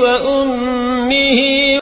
وأمه